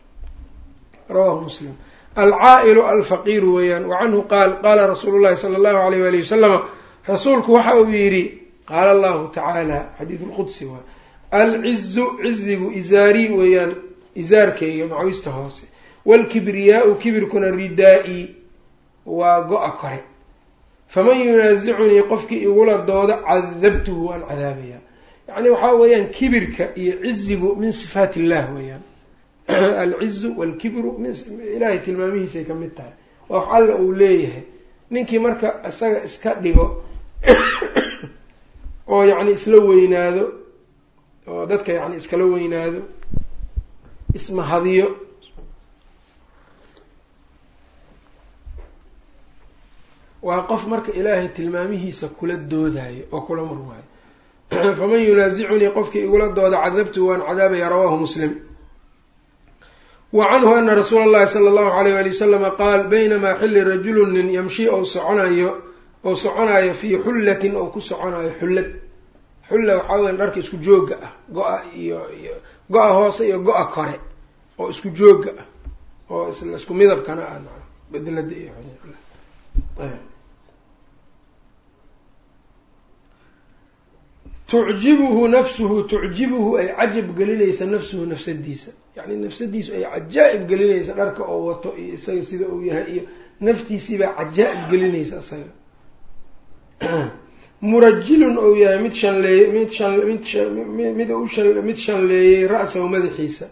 rawahu muslim. Alcaa-ilu alfaqiiru weeyaan wa canhu qaal qaala rasuulu llahi sala allahu alayh waalihi wasalama rasuulku waxa uu yidhi qaala allahu tacaala xadiidu lqudsi waa alcizu cizigu izaarii weeyaan izaarkayga macawista hoose waalkibriyaau kibirkuna ridaa-i waa go-a kore. Faman yunaasicunii qofkii igula doodo cadabtuhu waan cadaabayaa yacni waxaa weeyaan kibirka iyo cizigu min sifaat illah weeyaan alcizu waalkibru min ilaahay tilmaamihiisay ka mid tahay. Waa alla uu leeyahay. Ninkii marka isaga iska dhigo oo yacni isla weynaado oo dadka yacni iskala weynaado ismahadiyo waa qof marka ilaahay tilmaamihiisa kula doodayo oo kula murmaayo faman yunaasicunii qofkii igula dooda cadabtu waan cadaabaya rawaahu muslim wa canhu ana rasuula allahi sala allahu alayh wali wasalama qaal baynamaa xilli rajulun nin yamshi ou soconayo ou soconayo fii xullatin ou ku soconayo xullad. Xulla waxaa weya dharka isku jooga ah go-a iyo iyo go-a hoose iyo go-a kore oo isku jooga ah oo isku midabkana ah naa bedlada iyo tucjibuhu nafsuhu tucjibuhu ay cajab gelinaysa nafsuhu nafsadiisa. Yacni nafsadiisu ay cajaa-ib gelinaysa dharka oo wato iyo isaga sida uu yahay iyo naftiisiibaa cajaa-ib gelinaysa isaga. Murajilun ou yahay mid shanleeye mid mid mid shanleeyey ra-sahu madaxiisa.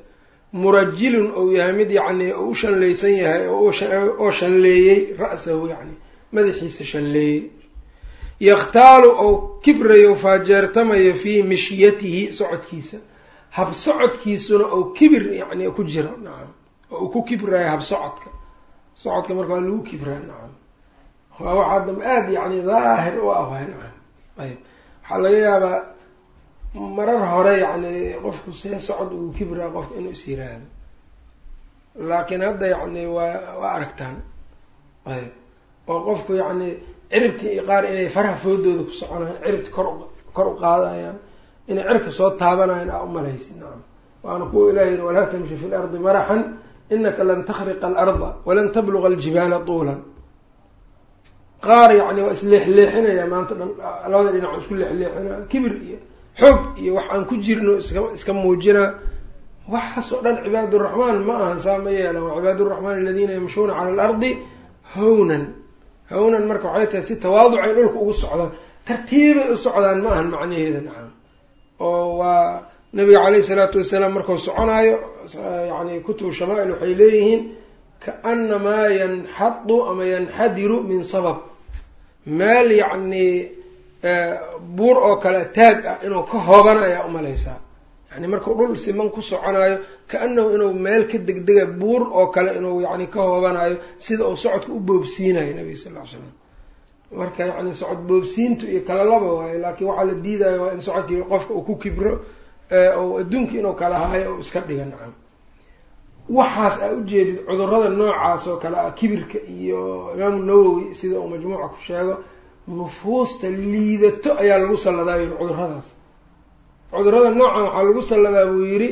Murajilun ou yahay mid yacni u shanleysan yahay oo shanleeyey ra-sahu yacni madaxiisa shanleeyey yakhtaalu ou kibrayo faajeertamayo fii mishyatihi socodkiisa hab socodkiisuna ou kibir yacni ku jiro nacam oo uu ku kibrayo hab socodka socodka marka waa lagu kibraa nacam waa waxaa dambe aada yacni daahir u ah waay nacam ayb waxaa laga yaabaa marar hore yacni qofku see socod ugu kibraa qofka inuu is yiraahdo laakiin hadda yacni waa waa aragtaan ayb oo qofku yacni ciribtii iyo qaar inay faraha foodooda ku soconayaan ciribti kor kor u qaadayaan inay cirka soo taabanayaan aa umalaysid nacam waana kuwa ilahi yiri walaa tamshi fi lardi maraxan inaka lan takhriqa alarda walan tabluga aljibaala tuulan. Qaar yacni waa isleexleexinaya maanta dhan labada dhinac isku leexleexinaa. Kibir iyo xoog iyo wax aan ku jirno iska iska muujinaa waxaasoo dhan cibaaduraxmaan ma ahan saa ma yeelan. Waa cibaaduraxmaan aladiina yamshuuna cala alardi hawnan hawnan marka waxay tahay si tawaaducay dhulka ugu socdaan. Tartiibay u socdaan ma ahan macnaheeda nacam oo waa nabiga caleyhi salaatu wasalaam markuu soconaayo yani kutubu shamaail waxay leeyihiin kaanamaa yanxadu ama yanxadiru min sabab. Meel yacni buur oo kale taag ah inuu ka hooganayaa umalaysaa yani markuu dhul siman ku soconaayo kaanahu inuu meel ka degdega buur oo kale inuu yani ka hooganayo sida uu socodka u boobsiinayo nabiga sal ly slam marka yani socod boobsiintu iyo kala laba waayo laakiin waxaa la diidayo waa in socodkii qofka uu ku kibro ou adduunka inuu kala haayo oo iska dhiga nacam. Waxaas aa ujeedid cudurrada noocaas oo kale ah kibirka iyo imaamu nawowi sida uu majmuuca ku sheego nufuusta liidato ayaa lagu salladaa yiri cuduradaas cudurrada noocan waxaa lagu salladaa buu yidhi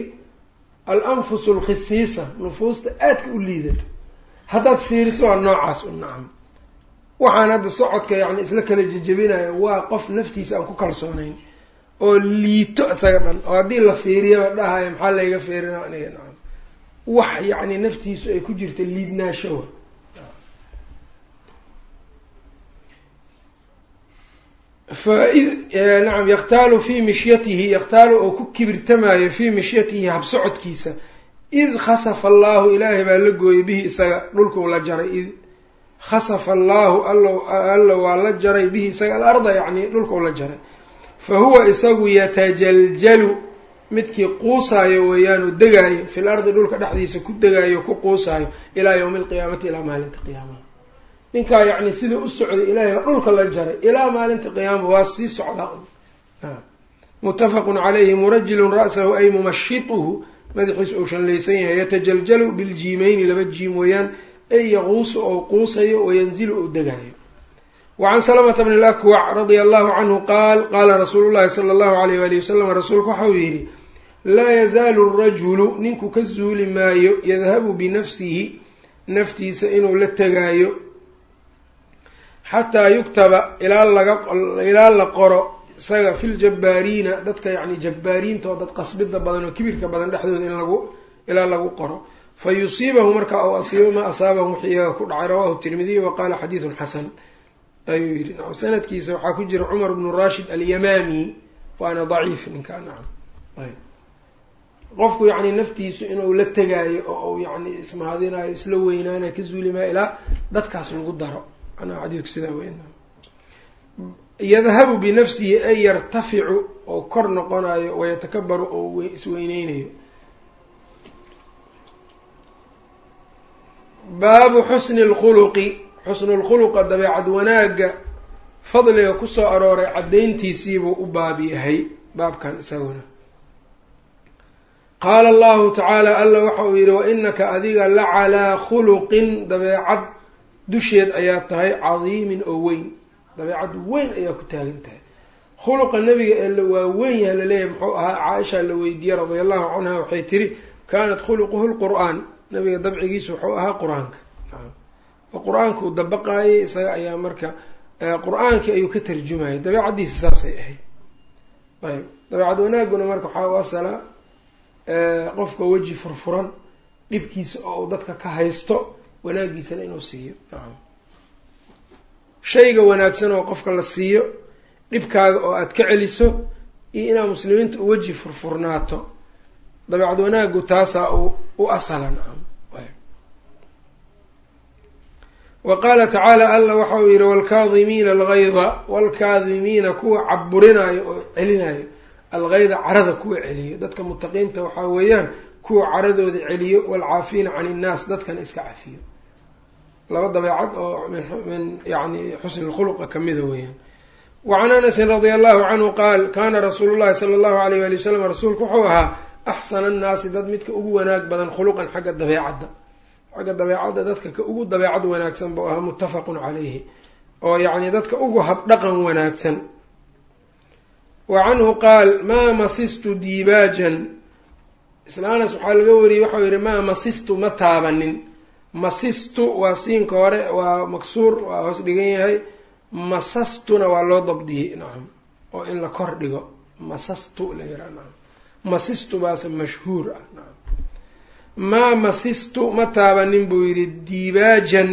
alanfusu alkhisiisa nufuusta aadka u liidata. Haddaad fiiriso waa noocaas u nacam. Waxaan hadda socodka yacni isla kala jejebinayo waa qof naftiisa aan ku kalsoonayn oo liito isaga dhan. Oo haddii la fiiriyaba dhahayo maxaa layga fiirina aniga nacam? Wax yacni naftiisu ay ku jirta liidnaashowa nacam yakhtaalu fii mishyatihi yakhtaalu oo ku kibirtamaayo fii mishyatihi habsocodkiisa id khasafa allaahu ilaahay baa la gooyay bihi isaga dhulkuu la jaray id khasafa allaahu alla waa la jaray bihi isaga alarda yacni dhulkuu la jaray fa huwa isagu yatajaljalu midkii quusaayo weeyaanu degaayo fil ardi dhulka dhexdiisa ku degaayo ku quusaayo ilaa yowmi alqiyaamati ilaa maalinta qiyaamaha ninkaa yacni sida u socday ilaahay baa dhulka la jaray ilaa maalinta qiyaama waa sii socdaa. Muttafaqun calayhi murajilun ra'sahu ay mumashituhu madaxiisu uu shanlaysan yahay yatajaljalu biljiimeyni laba jiim weeyaan ay yaquusu ou quusayo wayanzilu ou degaayo wacan salamata bni lakwac radia allahu canhu qaal qaala rasuulu llahi sala allahu alayh walihi wasalam rasuulku waxau yidhi laa yazaalu rajulu ninku ka zuuli maayo yadhabu binafsihi naftiisa inuu la tegaayo xataa yuktaba ilaa laga ilaa la qoro isaga fi ljabbaariina dadka yacni jabbaariinta oo dad qasbida badan oo kibirka badan dhexdooda in lagu ilaa lagu qoro. Fa yusiibahu marka ou asiibo maa asaabahu wixii iyaga ku dhacay rawahu tirmidiy wa qaala xadiidun xasan. Ayuu yidhi nacam sanadkiisa waxaa ku jira cumar bnu rashid alyamaami. Waana daciif ninkaa nacam. Qofku yacni naftiisu inuu la tegaayo oo u yacni ismahadinayo isla weynaanayo ka zuulimaayo ilaa dadkaas lagu daro anaa xadiidku sidaa weyn. Yadhabu binafsihi ay yartaficu oo kor noqonayo wayatakabaru oo isweyneynayo. Baabu xusni lkhuluqi xusnu lkhuluqa dabeecad wanaagga fadliga ku soo arooray caddayntiisiibuu u baab yahay baabkan isaguna. Qaala allahu tacaala alla waxa uu yidhi wa inaka adiga la calaa khuluqin dabeecad dusheed ayaa tahay cadiimin oo weyn. Dabeecad weyn ayaa ku taagan tahay. Khuluqa nabiga ee la waaweyn yaha la leeyahay muxuu ahaa caaisha la weydiiyey radia allahu canha waxay tiri kaanat khuluquhu lqur'aan nabiga dabcigiisu wuxuu ahaa qur'aanka. Qur'aanka uu dabaqaayay isaga ayaa marka qur'aankii ayuu ka tarjumayay dabeecaddiisa saasay ahayd. Ayb dabeecad wanaaguna marka waxaa u asala qofka weji furfuran dhibkiisa oo uu dadka ka haysto wanaagiisana inuu siiyo. Nacam shayga wanaagsan oo qofka la siiyo dhibkaaga oo aada ka celiso iyo inaad muslimiinta u weji furfurnaato dabeecad wanaagu taasaa u asala nacam wa qaala tacaala alla waxa uu yidhi waalkaadimiina algayda waalkaadimiina kuwa caburinayo oo celinayo algayda carada kuwa celiyo. Dadka mutaqiinta waxaa weeyaan kuwa caradooda celiyo waalcaafiina can innaas dadkana iska cafiyo laba dabeecad oo min yani xusni lkhuluqa kamida weeyaan. Wacan anasin radia allahu canhu qaal kaana rasuulu llahi sala allahu alayh wali wasalam rasuulku wuxuu ahaa axsana annaasi dad midka ugu wanaag badan khuluqan xagga dabeecadda. Xagga dabeecadda dadka ka ugu dabeecad wanaagsan buu ahaa muttafaqun calayhi oo yacni dadka ugu habdhaqan wanaagsan. Wa canhu qaal maa masistu diibaajan islaanas waxaa laga wariyey waxau yihi maa masistu ma taabanin. Masistu waa siinka hore waa maksuur waa hoos dhigan yahay. Masastuna waa loo dabdiyey nacam oo in la kor dhigo. Masastu la yiraa nacam masistu baase mashhuur ah. Nacam maa masistu ma taabanin buu yidhi. Diibaajan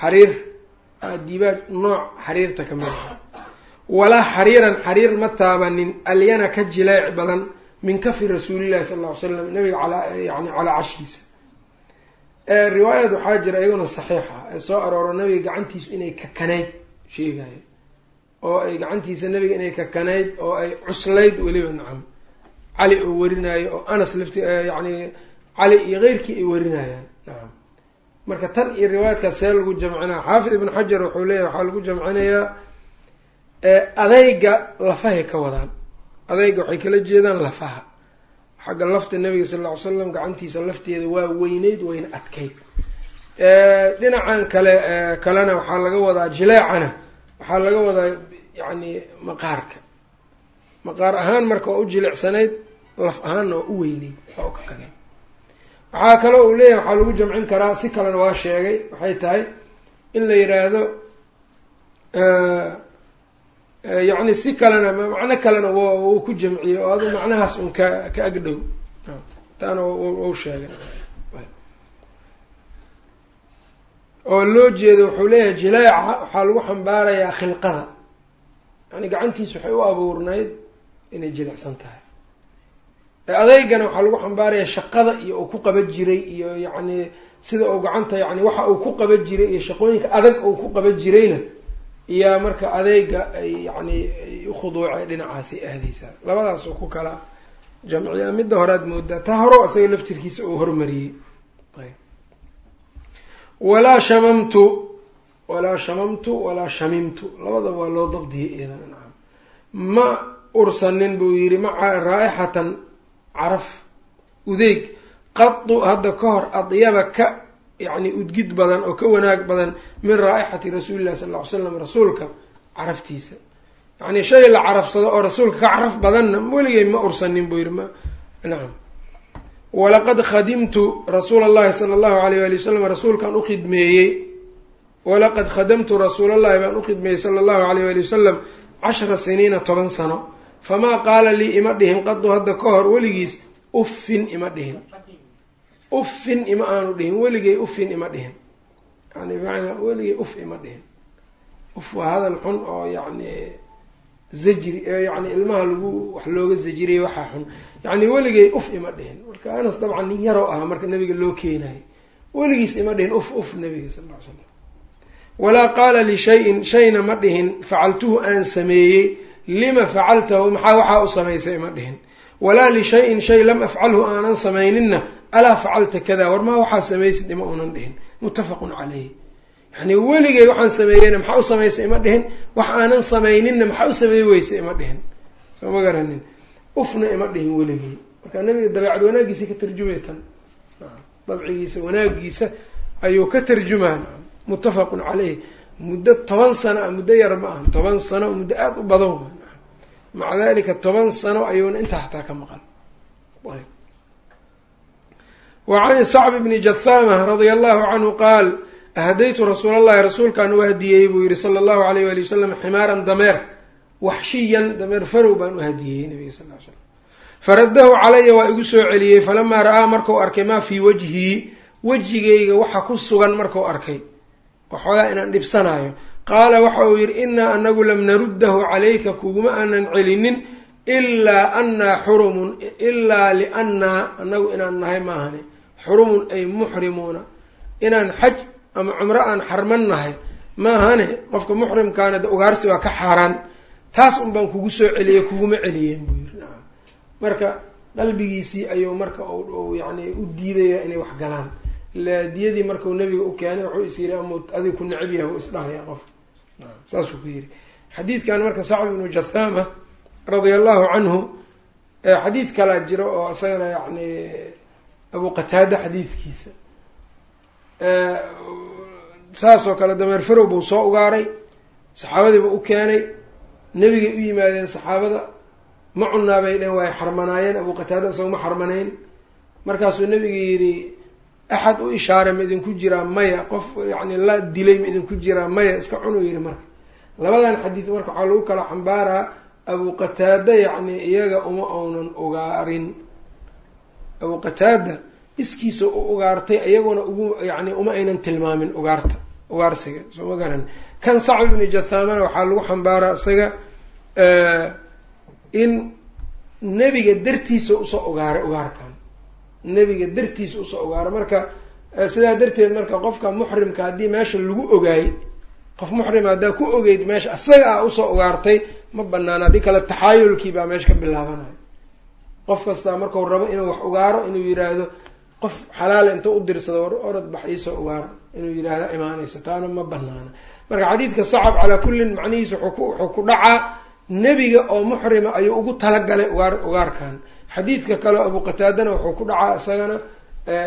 xariir. Diibaaj nooc xariirta ka mid ah. Walaa xariiran xariir ma taabanin. Alyana ka jileec badan min kafi rasuulillahi sala alla ly slam nabiga calaa yani calaa cashiisa riwaayad waxaa jira iyaguna saxiixa ee soo arooro nabiga gacantiisu inay kakanayd sheegayo oo ay gacantiisa nabiga inay kakanayd oo ay cuslayd weliba nacam. Cali oo warinaayo oo anas lafti yani cali iyo keyrkii ay warinayaan nacam. Marka tan iyo riwaayadkaas see lagu jamcinaa xaafid ibnu xajar wuxuu leeyahy waxaa lagu jamcinayaa adayga lafahay ka wadaan adayga waxay kala jeedaan lafaha. Xagga lafta nabiga sal lla ly slam gacantiisa lafteeda waa weyneyd wayna adkayd. Dhinacan kale kalena waxaa laga wadaa jileecana waxaa laga wadaa yacni maqaarka. Maqaar ahaan marka waa u jilicsanayd laf ahaanna waa u weynay waa u kakagay waxaa kaloo uu leeyahay waxaa lagu jamcin karaa si kalena waa sheegay waxay tahay in la yidhaahdo yacni si kalena macno kalena w uu ku jamciyey oo adu macnahaas un ka ka agdhow. Taana u sheegay. Oo loo jeedo wuxuu leeyahay jilaaca waxaa lagu xambaarayaa khilqada. Yani gacantiis waxay u abuurnayd inay jilicsan tahay. Adeygana waxaa lagu xambaarayaa shaqada iyo uu ku qaban jiray iyo yacni sida uu gacanta yani waxa uu ku qaban jiray iyo shaqooyinka adag uu ku qaban jirayna iyaa marka adeyga ay yani ay ukhuduucay dhinacaasay aadeysaa labadaas oo ku kala jamciya midda horead moodaa taa horo isaga laftirkiisa uu hormariyey. Walaa shamamtu walaa shamamtu walaa shamimtu. Labadaba waa loo dabdiyay iyadan nacam ma ursanin buu yidhi maca raa'ixatan caraf udeeg. Qadu hadda ka hor adyaba ka yacni udgid badan oo ka wanaag badan min raa'ixati rasuulillahi sal ll ly slam rasuulka caraftiisa. Yacni shay la carafsado oo rasuulka ka caraf badanna weligay ma ursanin buu yidhi ma nacam walaqad khadimtu rasuula allahi sala allahu alayh wali wasalam rasuulkaan ukhidmeeyey walaqad khadamtu rasuulallahi baan ukhidmeeyey sala allahu alayh wali wasalam cashara siniina toban sano. Famaa qaala lii ima dhihin qadu hadda ka hor weligiis uffin ima dhihin uffin ima aanu dhihin weligay uffin ima dhihin. Yani bimacnaa weligay uf ima dhihin. Uf waa hadal xun oo yacni zajri yani ilmaha lagu wax looga zajriyay waxaa xun. Yani weligay uf ima dhihin. Marka anas dabcan nin yaroo ahaa marka nabiga loo keenayo weligiis ima dhihin uf uf nabiga sal ll ly slam walaa qaala lishayin shayna ma dhihin facaltuhu aan sameeyey. Lima facaltahu maxaa waxaa u samaysay ima dhihin. Walaa lishayin shay lam afcalhu aanan samayninna alaa facalta kada war maa waxaa samaysid ima unan dhihin. Muttafaqun caleyh yani weligay waxaan sameeyeyna maxaa u samaysay ima dhihin? Wax aanan samayninna maxaa u sameey weysa ima dhihin? Soo ma garanin. Ufna ima dhihin weligay. Marka nabiga dabeecad wanaagiisa ka tarjumay tan. Dabcigiisa wanaagiisa ayuu ka tarjumaa muttafaqun caleyh muddo toban sano a muddo yar ma aha toban sano muddo aada u badan maca dalika toban sano ayuuna intaa xataa ka maqan wa can sacb bni jathama radia allahu canhu qaal ahdaytu rasuula allahi rasuulkaan u hadiyey buu yihi sala allahu alayh wali wasalam ximaaran dameer waxshiyan dameer farow baan u hadiyey nabiga sal l slam faraddahu calaya waa igu soo celiyey falamaa ra'aa markau arkay maa fii wajhii wejigayga waxa ku sugan markau arkay. Waxoogaa inaan dhibsanaayo. Qaala waxa uu yidhi innaa anagu lam naruddahu calayka kuguma aanan celinin ilaa annaa xurumun ilaa liannaa anagu inaan nahay maahane xurumun ay muxrimuuna inaan xaj ama cumro aan xarman nahay maahane qofka muxrimkaana de ugaarsi waa ka xaaraan. Taas un baan kugu soo celiyey kuguma celiyeen buu yiri nacam marka qalbigiisii ayuu marka yani u diidaya inay wax galaan. Laadiyadii markau nabiga u keenay wuxuu is yidhi ama adig ku necab yahay u isdhahaya qof. Saasuu ku yidhi. Xadiidkan marka sacb ibnu jathama radia allahu canhu xadiid kalaa jiro oo isagana yani abu qataada xadiidkiisa saasoo kale dameer farow buu soo ugaaray saxaabadiiba u keenay nebigay u yimaadeen saxaabada ma cunaa bay dheen waay xarmanaayeen abu qataada isagoo ma xarmanayn. Markaasuu nebiga yidhi axad u ishaaray ma idinku jiraa maya qof yani la dilay ma idinku jiraa maya iska cunuu yidhi marka. Labadan xadiid marka waxaa lagu kala xambaaraa abu qataada yacni iyaga uma aunan ugaarin abu qataada iskiisa u ugaartay iyaguna ugu yani uma aynan tilmaamin ugaarta ugaarsiga. Soo ma garan. Kan sacb ibni jathamana waxaa lagu xambaaraa isaga in nebiga dartiisa u soo ugaaray ugaarkan nebiga dartiisa u soo ugaaray marka sidaa darteed marka qofka muxrimka haddii meesha lagu ogaayey qof muxrima haddaa ku ogeyd meesha isaga ah u soo ugaartay ma banaana haddii kale taxaayulkii baa meesha ka bilaabanayo qof kastaa marku rabo inuu wax ugaaro inuu yiraahdo qof xalaala inta u dirsado war orad bax iisoo ugaaro inuu yidhaahda imaanaysa taana ma banaana marka xadiidka sacab calaa kullin macnihiisa wuxuu ku dhacaa nebiga oo muxrima ayuu ugu talagalay ugaar ugaarkan xadiidka kaleo abu qataadana wuxuu ku dhacaa isagana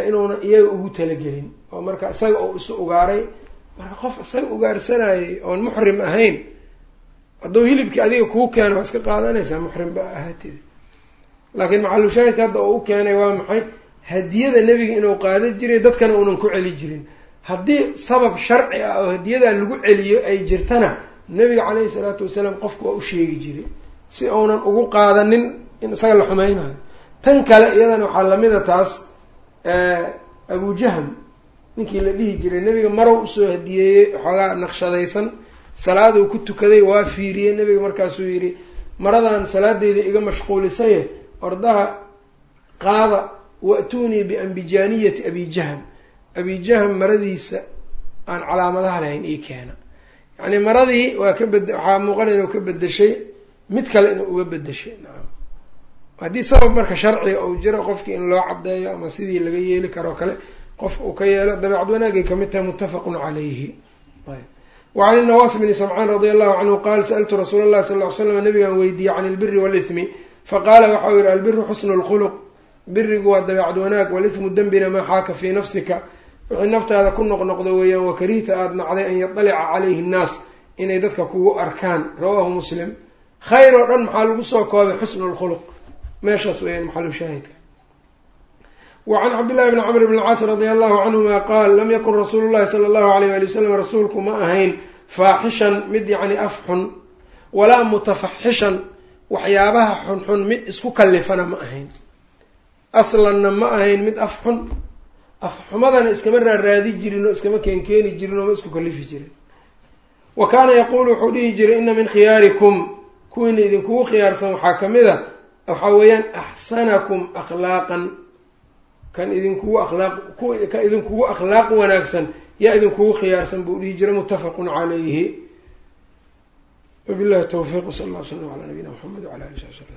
inuuna iyaga ugu talagelin oo marka isaga oo isu ugaaray. Marka qof isaga ugaarsanayay oon muxrim ahayn hadduu hilibkii adiga kuu keeno waa iska qaadanaysaa muxrim ba ahaatid laakiin maxalushaahidka hadda uu u keenay waa maxay? Hadiyada nebiga inuu qaado jiray dadkana uunan ku celi jirin. Haddii sabab sharci ah oo hadiyadaa lagu celiyo ay jirtana nebiga caleyhi salaatu wasalaam qofku waa u sheegi jiray. Si uunan ugu qaadanin in isaga la xumeynayo tan kale iyadana waxaa lamida taas abujahm ninkii la dhihi jiray nebiga marow u soo hadiyeeyey xoogaa naqshadaysan. Salaaduu ku tukaday waa fiiriyey nebiga markaasuu yidhi maradan salaadeyda iga mashquulisaye ordaha qaada wa-tuunii biambijaaniyati abi jahm. Abi jahm maradiisa aan calaamadaha lahayn ii keena. Yacni maradii waa ka bed waxaa muuqanaya inuu ka bedeshay mid kale inuu uga bedeshay nacam haddii sabab marka sharciga uu jiro qofkii in loo caddeeyo ama sidii laga yeeli karoo kale qof uu ka yeelo dabeecad wanaagay ka mid tahay muttafaqun calayhi. Wacan inawaas bni samcaan radia allahu canhu qaala sa'altu rasuula allahi sal ly slam nabigaan weydiiyey can ilbiri waalithmi faqaala waxau yihi albiru xusnu lkhuluq birigu waa dabeecad wanaag walithmu dembina maa xaaka fii nafsika wixii naftaada ku noqnoqdo weeyaan wakarihta aada nacday an yadalica calayhi nnaas inay dadka kugu arkaan rawaahu muslim khayr oo dhan maxaa lagu soo koobay xusnu lkhuluq meeshaas weeyaan maxalu shaahidka wacan cabdillahi bni camr bn alcaas radia allahu canhuma qaal lam yakun rasuulu llahi sala allahu alayh ali wasalam rasuulku ma ahayn faaxishan mid yacni af xun walaa mutafaxishan waxyaabaha xunxun mid isku kallifana ma ahayn. Aslanna ma ahayn mid af xun. Afxumadana iskama raaraadi jirin oo iskama keenkeeni jirin oo ma isku kalifi jirin. Wa kaana yaquulu wuxuu dhihi jiray ina min khiyaarikum. Kuwiina idinkugu khiyaarsan waxaa ka mid a waxaa weeyaan axsanakum akhlaaqan. Kan idinkugu akhlaaq kan idinkugu akhlaaq wanaagsan yaa idinkugu khiyaarsan buu dhihi jiray muttafaqun calayhi wabillahi tawfiiq sal alla slam ala nabiyina mxamed wala ali sali slm